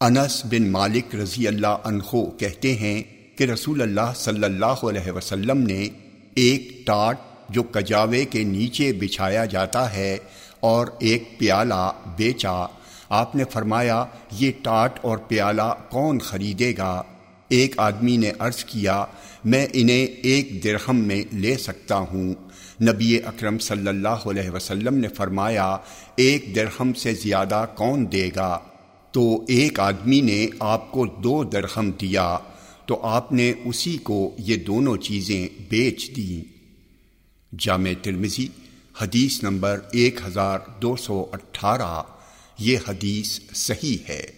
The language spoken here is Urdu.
انس بن مالک رضی اللہ عنہ کہتے ہیں کہ رسول اللہ صلی اللہ علیہ وسلم نے ایک ٹاٹ جو کجاوے کے نیچے بچھایا جاتا ہے اور ایک پیالہ بیچا۔ آپ نے فرمایا، یہ ٹاٹ اور پیالہ کون خریدے گا؟ ایک آدمی نے عرض کیا، میں انہیں ایک درہم میں لے سکتا ہوں۔ نبی اکرم صلی اللہ علیہ وسلم نے فرمایا، ایک درہم سے زیادہ کون دے گا؟ تو ایک آدمی نے آپ کو دو درہم دیا، تو آپ نے اسی کو یہ دونوں چیزیں بیچ دیں۔ جامع ترمزی حدیث نمبر ایک ہزار دو سو اٹھارہ، یہ حدیث صحیح ہے۔